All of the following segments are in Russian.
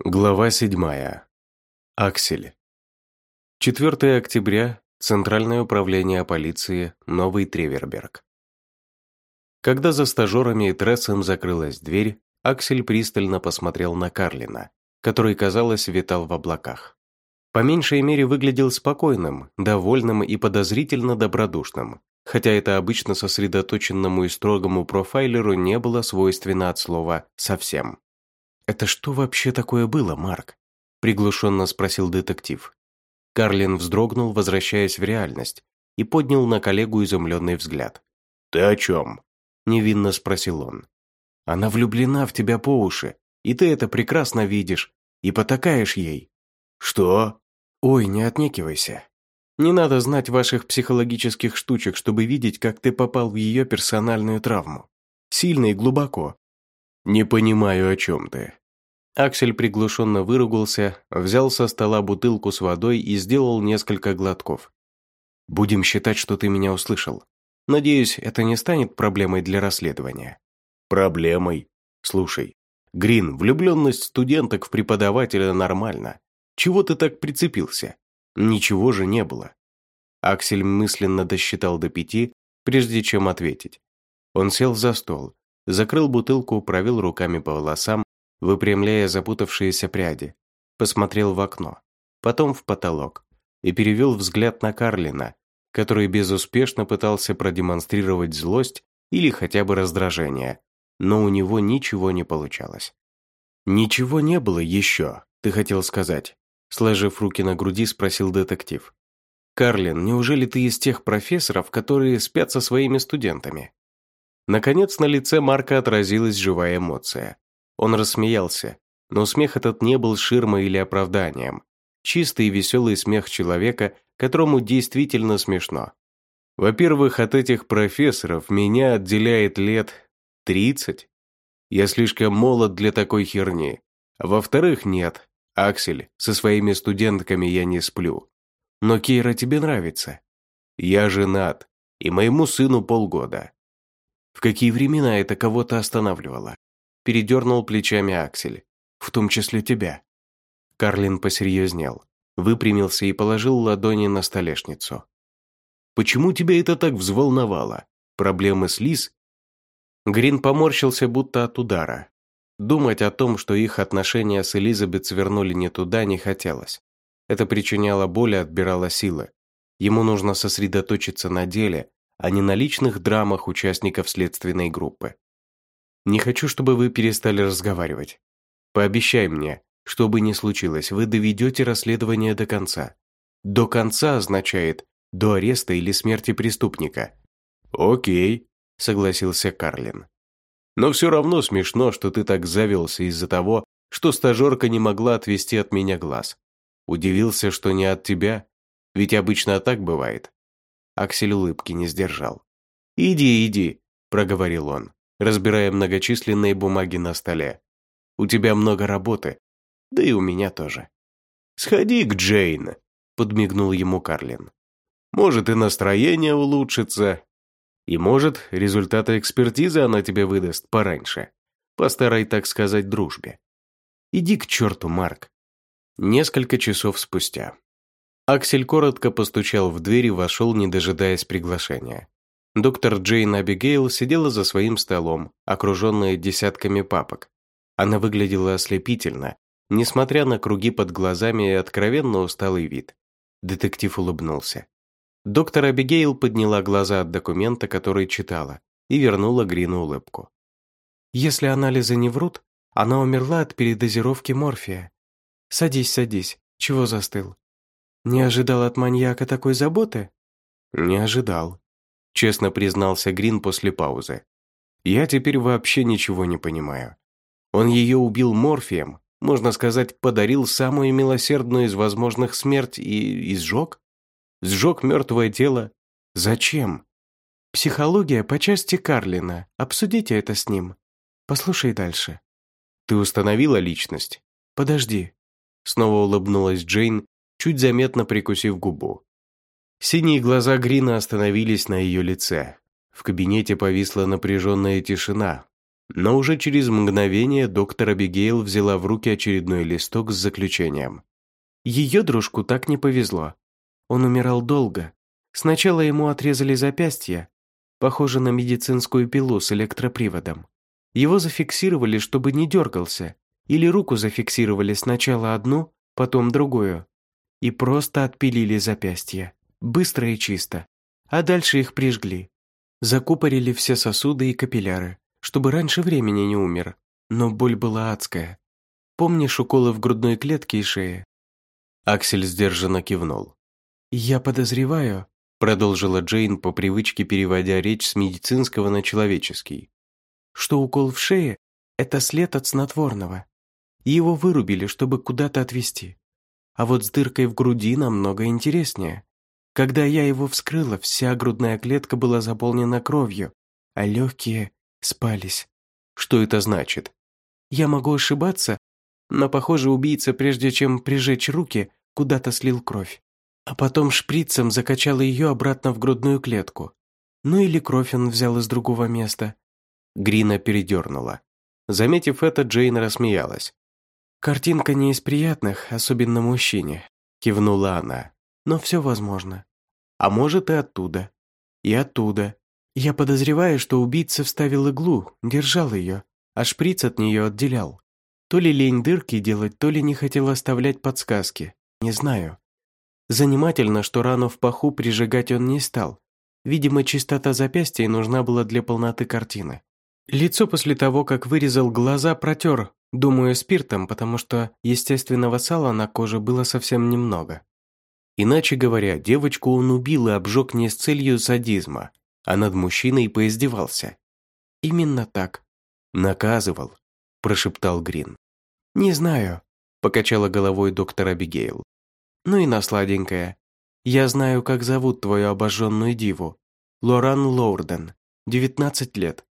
Глава 7. Аксель. 4 октября. Центральное управление полиции. Новый Треверберг. Когда за стажерами и Трессом закрылась дверь, Аксель пристально посмотрел на Карлина, который, казалось, витал в облаках. По меньшей мере выглядел спокойным, довольным и подозрительно добродушным, хотя это обычно сосредоточенному и строгому профайлеру не было свойственно от слова «совсем». «Это что вообще такое было, Марк?» – приглушенно спросил детектив. Карлин вздрогнул, возвращаясь в реальность, и поднял на коллегу изумленный взгляд. «Ты о чем?» – невинно спросил он. «Она влюблена в тебя по уши, и ты это прекрасно видишь, и потакаешь ей». «Что?» «Ой, не отнекивайся. Не надо знать ваших психологических штучек, чтобы видеть, как ты попал в ее персональную травму. Сильно и глубоко. «Не понимаю, о чем ты». Аксель приглушенно выругался, взял со стола бутылку с водой и сделал несколько глотков. «Будем считать, что ты меня услышал. Надеюсь, это не станет проблемой для расследования». «Проблемой? Слушай, Грин, влюбленность студенток в преподавателя нормально. Чего ты так прицепился? Ничего же не было». Аксель мысленно досчитал до пяти, прежде чем ответить. Он сел за стол, закрыл бутылку, провел руками по волосам, выпрямляя запутавшиеся пряди, посмотрел в окно, потом в потолок и перевел взгляд на Карлина, который безуспешно пытался продемонстрировать злость или хотя бы раздражение, но у него ничего не получалось. «Ничего не было еще, ты хотел сказать?» Сложив руки на груди, спросил детектив. «Карлин, неужели ты из тех профессоров, которые спят со своими студентами?» Наконец на лице Марка отразилась живая эмоция. Он рассмеялся, но смех этот не был ширмой или оправданием. Чистый и веселый смех человека, которому действительно смешно. Во-первых, от этих профессоров меня отделяет лет 30. Я слишком молод для такой херни. Во-вторых, нет. Аксель, со своими студентками я не сплю. Но Кейра тебе нравится. Я женат, и моему сыну полгода. В какие времена это кого-то останавливало? Передернул плечами Аксель. В том числе тебя. Карлин посерьезнел, выпрямился и положил ладони на столешницу. «Почему тебя это так взволновало? Проблемы с Лиз?» Грин поморщился будто от удара. Думать о том, что их отношения с Элизабет свернули не туда, не хотелось. Это причиняло боль и отбирало силы. Ему нужно сосредоточиться на деле, а не на личных драмах участников следственной группы. Не хочу, чтобы вы перестали разговаривать. Пообещай мне, что бы ни случилось, вы доведете расследование до конца. До конца означает до ареста или смерти преступника. Окей, согласился Карлин. Но все равно смешно, что ты так завелся из-за того, что стажерка не могла отвести от меня глаз. Удивился, что не от тебя, ведь обычно так бывает. Аксель улыбки не сдержал. «Иди, иди», – проговорил он, разбирая многочисленные бумаги на столе. «У тебя много работы, да и у меня тоже». «Сходи к Джейн», – подмигнул ему Карлин. «Может, и настроение улучшится. И может, результаты экспертизы она тебе выдаст пораньше. По старой, так сказать, дружбе. Иди к черту, Марк». Несколько часов спустя. Аксель коротко постучал в дверь и вошел, не дожидаясь приглашения. Доктор Джейн Абигейл сидела за своим столом, окруженная десятками папок. Она выглядела ослепительно, несмотря на круги под глазами и откровенно усталый вид. Детектив улыбнулся. Доктор Абигейл подняла глаза от документа, который читала, и вернула Грину улыбку. «Если анализы не врут, она умерла от передозировки морфия. Садись, садись. Чего застыл? Не ожидал от маньяка такой заботы? Не ожидал. Честно признался Грин после паузы. Я теперь вообще ничего не понимаю. Он ее убил морфием, можно сказать, подарил самую милосердную из возможных смерть и, и сжег? Сжег мертвое тело? Зачем? Психология по части Карлина. Обсудите это с ним. Послушай дальше. Ты установила личность? Подожди. Снова улыбнулась Джейн чуть заметно прикусив губу. Синие глаза Грина остановились на ее лице. В кабинете повисла напряженная тишина. Но уже через мгновение доктор Абигейл взяла в руки очередной листок с заключением. Ее дружку так не повезло. Он умирал долго. Сначала ему отрезали запястье, похоже на медицинскую пилу с электроприводом. Его зафиксировали, чтобы не дергался, или руку зафиксировали сначала одну, потом другую, и просто отпилили запястье, быстро и чисто, а дальше их прижгли. Закупорили все сосуды и капилляры, чтобы раньше времени не умер, но боль была адская. Помнишь уколы в грудной клетке и шее? Аксель сдержанно кивнул. «Я подозреваю», — продолжила Джейн по привычке переводя речь с медицинского на человеческий, «что укол в шее — это след от снотворного. Его вырубили, чтобы куда-то отвезти. А вот с дыркой в груди намного интереснее. Когда я его вскрыла, вся грудная клетка была заполнена кровью, а легкие спались. Что это значит? Я могу ошибаться, но, похоже, убийца, прежде чем прижечь руки, куда-то слил кровь. А потом шприцем закачал ее обратно в грудную клетку. Ну или кровь он взял из другого места. Грина передернула. Заметив это, Джейн рассмеялась. «Картинка не из приятных, особенно мужчине», — кивнула она. «Но все возможно. А может и оттуда. И оттуда. Я подозреваю, что убийца вставил иглу, держал ее, а шприц от нее отделял. То ли лень дырки делать, то ли не хотел оставлять подсказки. Не знаю. Занимательно, что рану в паху прижигать он не стал. Видимо, чистота запястья нужна была для полноты картины. Лицо после того, как вырезал глаза, протер, Думаю, спиртом, потому что естественного сала на коже было совсем немного. Иначе говоря, девочку он убил и обжег не с целью садизма, а над мужчиной поиздевался. Именно так. Наказывал, прошептал Грин. Не знаю, покачала головой доктор Абигейл. Ну и на сладенькое. Я знаю, как зовут твою обожженную диву. Лоран Лоурден, 19 лет.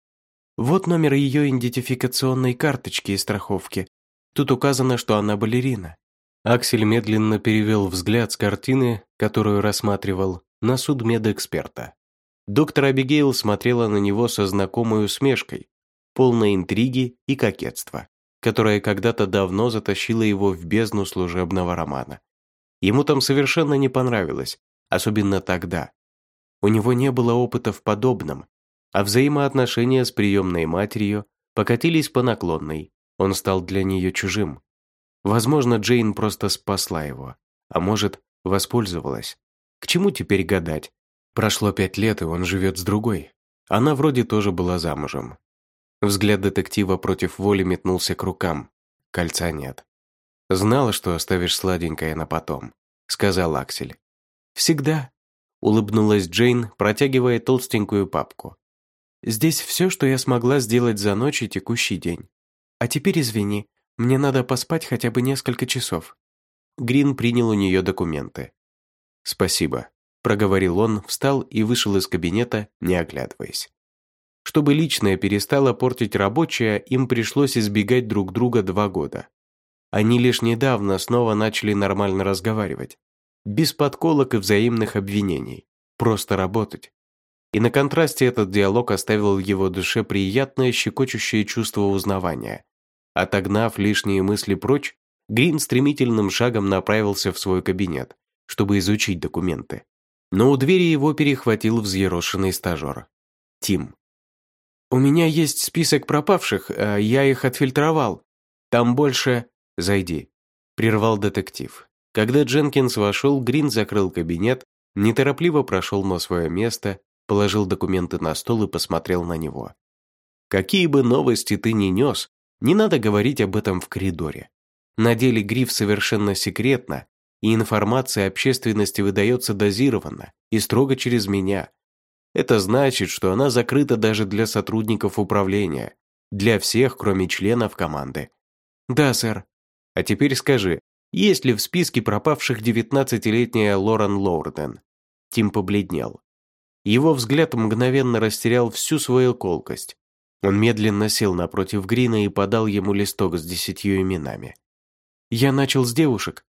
Вот номер ее идентификационной карточки и страховки. Тут указано, что она балерина. Аксель медленно перевел взгляд с картины, которую рассматривал, на судмедэксперта. Доктор Абигейл смотрела на него со знакомой усмешкой, полной интриги и кокетства, которая когда-то давно затащила его в бездну служебного романа. Ему там совершенно не понравилось, особенно тогда. У него не было опыта в подобном, а взаимоотношения с приемной матерью покатились по наклонной. Он стал для нее чужим. Возможно, Джейн просто спасла его, а может, воспользовалась. К чему теперь гадать? Прошло пять лет, и он живет с другой. Она вроде тоже была замужем. Взгляд детектива против воли метнулся к рукам. Кольца нет. «Знала, что оставишь сладенькое на потом», — сказал Аксель. «Всегда», — улыбнулась Джейн, протягивая толстенькую папку. Здесь все, что я смогла сделать за ночь и текущий день. А теперь извини, мне надо поспать хотя бы несколько часов». Грин принял у нее документы. «Спасибо», – проговорил он, встал и вышел из кабинета, не оглядываясь. Чтобы личное перестало портить рабочее, им пришлось избегать друг друга два года. Они лишь недавно снова начали нормально разговаривать. Без подколок и взаимных обвинений. Просто работать. И на контрасте этот диалог оставил в его душе приятное щекочущее чувство узнавания. Отогнав лишние мысли прочь, Грин стремительным шагом направился в свой кабинет, чтобы изучить документы. Но у двери его перехватил взъерошенный стажер. Тим. «У меня есть список пропавших, а я их отфильтровал. Там больше...» «Зайди», — прервал детектив. Когда Дженкинс вошел, Грин закрыл кабинет, неторопливо прошел на свое место положил документы на стол и посмотрел на него. «Какие бы новости ты ни нес, не надо говорить об этом в коридоре. На деле гриф совершенно секретно, и информация общественности выдается дозированно и строго через меня. Это значит, что она закрыта даже для сотрудников управления, для всех, кроме членов команды. Да, сэр. А теперь скажи, есть ли в списке пропавших 19-летняя Лорен Лоурден? Тим побледнел. Его взгляд мгновенно растерял всю свою колкость. Он медленно сел напротив Грина и подал ему листок с десятью именами. «Я начал с девушек.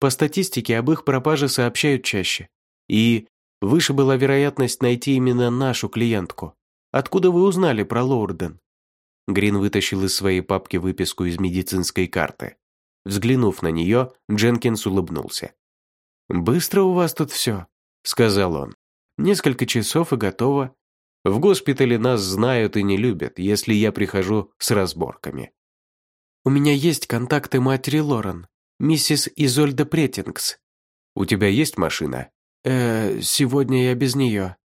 По статистике об их пропаже сообщают чаще. И выше была вероятность найти именно нашу клиентку. Откуда вы узнали про Лоурден?» Грин вытащил из своей папки выписку из медицинской карты. Взглянув на нее, Дженкинс улыбнулся. «Быстро у вас тут все», — сказал он. «Несколько часов и готово. В госпитале нас знают и не любят, если я прихожу с разборками». «У меня есть контакты матери Лорен, миссис Изольда Претингс». «У тебя есть машина?» «Э, сегодня я без нее».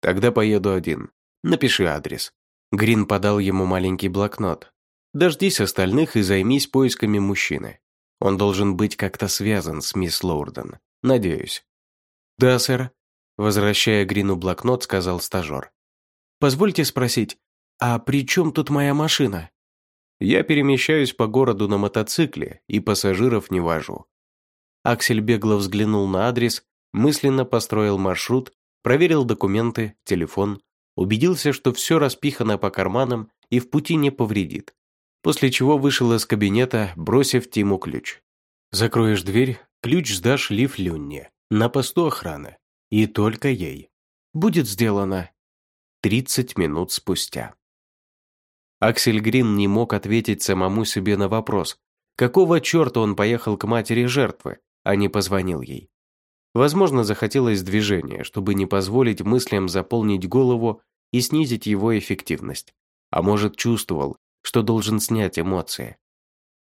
«Тогда поеду один. Напиши адрес». Грин подал ему маленький блокнот. «Дождись остальных и займись поисками мужчины. Он должен быть как-то связан с мисс Лоурден. Надеюсь». «Да, сэр», – возвращая Грину блокнот, сказал стажер. «Позвольте спросить, а при чем тут моя машина?» «Я перемещаюсь по городу на мотоцикле и пассажиров не вожу». Аксель бегло взглянул на адрес, мысленно построил маршрут, проверил документы, телефон, убедился, что все распихано по карманам и в пути не повредит, после чего вышел из кабинета, бросив Тиму ключ. «Закроешь дверь, ключ сдашь Лив Люнне, на посту охраны, и только ей. Будет сделано». 30 минут спустя. Аксель Грин не мог ответить самому себе на вопрос, какого черта он поехал к матери жертвы, а не позвонил ей. Возможно, захотелось движения, чтобы не позволить мыслям заполнить голову и снизить его эффективность. А может, чувствовал, что должен снять эмоции.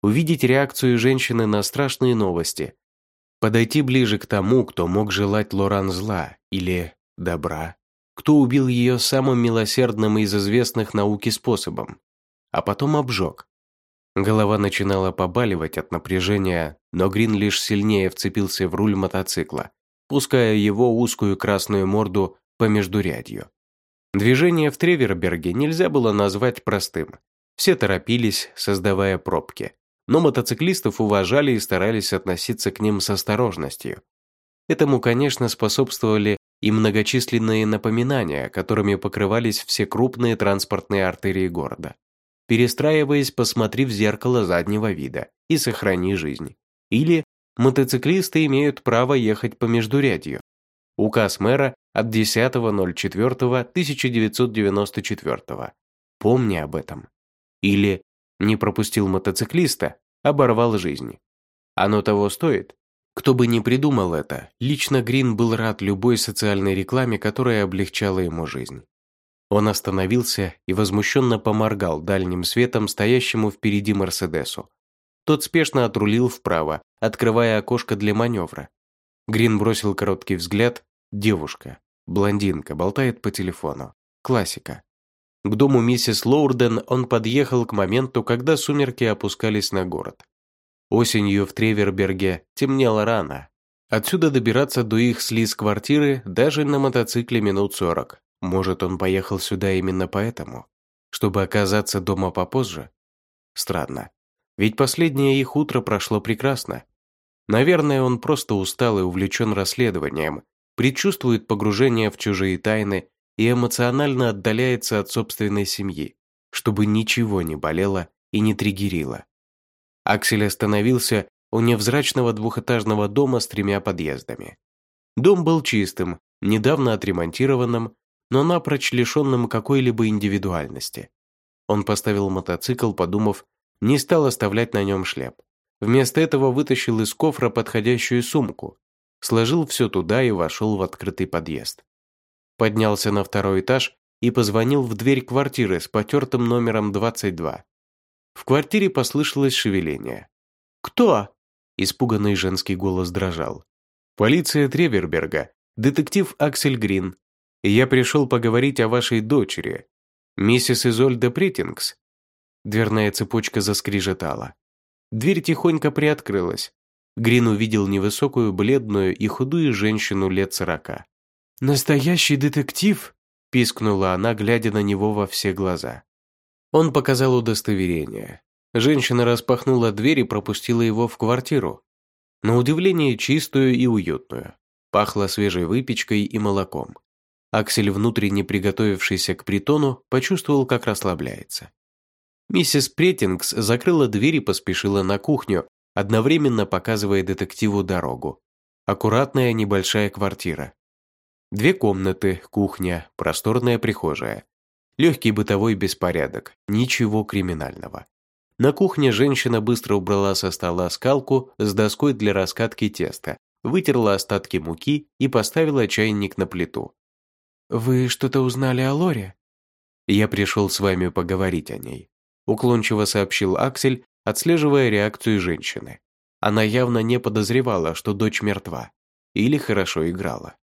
Увидеть реакцию женщины на страшные новости. Подойти ближе к тому, кто мог желать Лоран зла или добра. Кто убил ее самым милосердным из известных науки способом. А потом обжег. Голова начинала побаливать от напряжения, но Грин лишь сильнее вцепился в руль мотоцикла пуская его узкую красную морду по междурядью. Движение в Треверберге нельзя было назвать простым. Все торопились, создавая пробки. Но мотоциклистов уважали и старались относиться к ним с осторожностью. Этому, конечно, способствовали и многочисленные напоминания, которыми покрывались все крупные транспортные артерии города. Перестраиваясь, посмотри в зеркало заднего вида и сохрани жизнь. Или мотоциклисты имеют право ехать по междурядью. Указ мэра от 10.04.1994. Помни об этом. Или не пропустил мотоциклиста, оборвал жизнь. Оно того стоит. Кто бы ни придумал это, лично Грин был рад любой социальной рекламе, которая облегчала ему жизнь. Он остановился и возмущенно поморгал дальним светом стоящему впереди Мерседесу. Тот спешно отрулил вправо, открывая окошко для маневра. Грин бросил короткий взгляд. Девушка, блондинка, болтает по телефону. Классика. К дому миссис Лоурден он подъехал к моменту, когда сумерки опускались на город. Осенью в Треверберге темнело рано. Отсюда добираться до их слиз квартиры даже на мотоцикле минут сорок. Может, он поехал сюда именно поэтому? Чтобы оказаться дома попозже? Странно. Ведь последнее их утро прошло прекрасно. Наверное, он просто устал и увлечен расследованием, предчувствует погружение в чужие тайны и эмоционально отдаляется от собственной семьи, чтобы ничего не болело и не триггерило. Аксель остановился у невзрачного двухэтажного дома с тремя подъездами. Дом был чистым, недавно отремонтированным, но напрочь лишенным какой-либо индивидуальности. Он поставил мотоцикл, подумав, не стал оставлять на нем шлеп. Вместо этого вытащил из кофра подходящую сумку, сложил все туда и вошел в открытый подъезд. Поднялся на второй этаж и позвонил в дверь квартиры с потертым номером 22. В квартире послышалось шевеление. «Кто?» – испуганный женский голос дрожал. «Полиция Треверберга, детектив Аксель Грин. Я пришел поговорить о вашей дочери, миссис Изольда Притингс. Дверная цепочка заскрежетала. Дверь тихонько приоткрылась. Грин увидел невысокую, бледную и худую женщину лет сорока. «Настоящий детектив?» – пискнула она, глядя на него во все глаза. Он показал удостоверение. Женщина распахнула дверь и пропустила его в квартиру. На удивление чистую и уютную. Пахло свежей выпечкой и молоком. Аксель, внутренне приготовившийся к притону, почувствовал, как расслабляется. Миссис Претингс закрыла дверь и поспешила на кухню, одновременно показывая детективу дорогу. Аккуратная небольшая квартира. Две комнаты, кухня, просторная прихожая. Легкий бытовой беспорядок, ничего криминального. На кухне женщина быстро убрала со стола скалку с доской для раскатки теста, вытерла остатки муки и поставила чайник на плиту. «Вы что-то узнали о Лоре?» «Я пришел с вами поговорить о ней», уклончиво сообщил Аксель, отслеживая реакцию женщины. Она явно не подозревала, что дочь мертва. Или хорошо играла.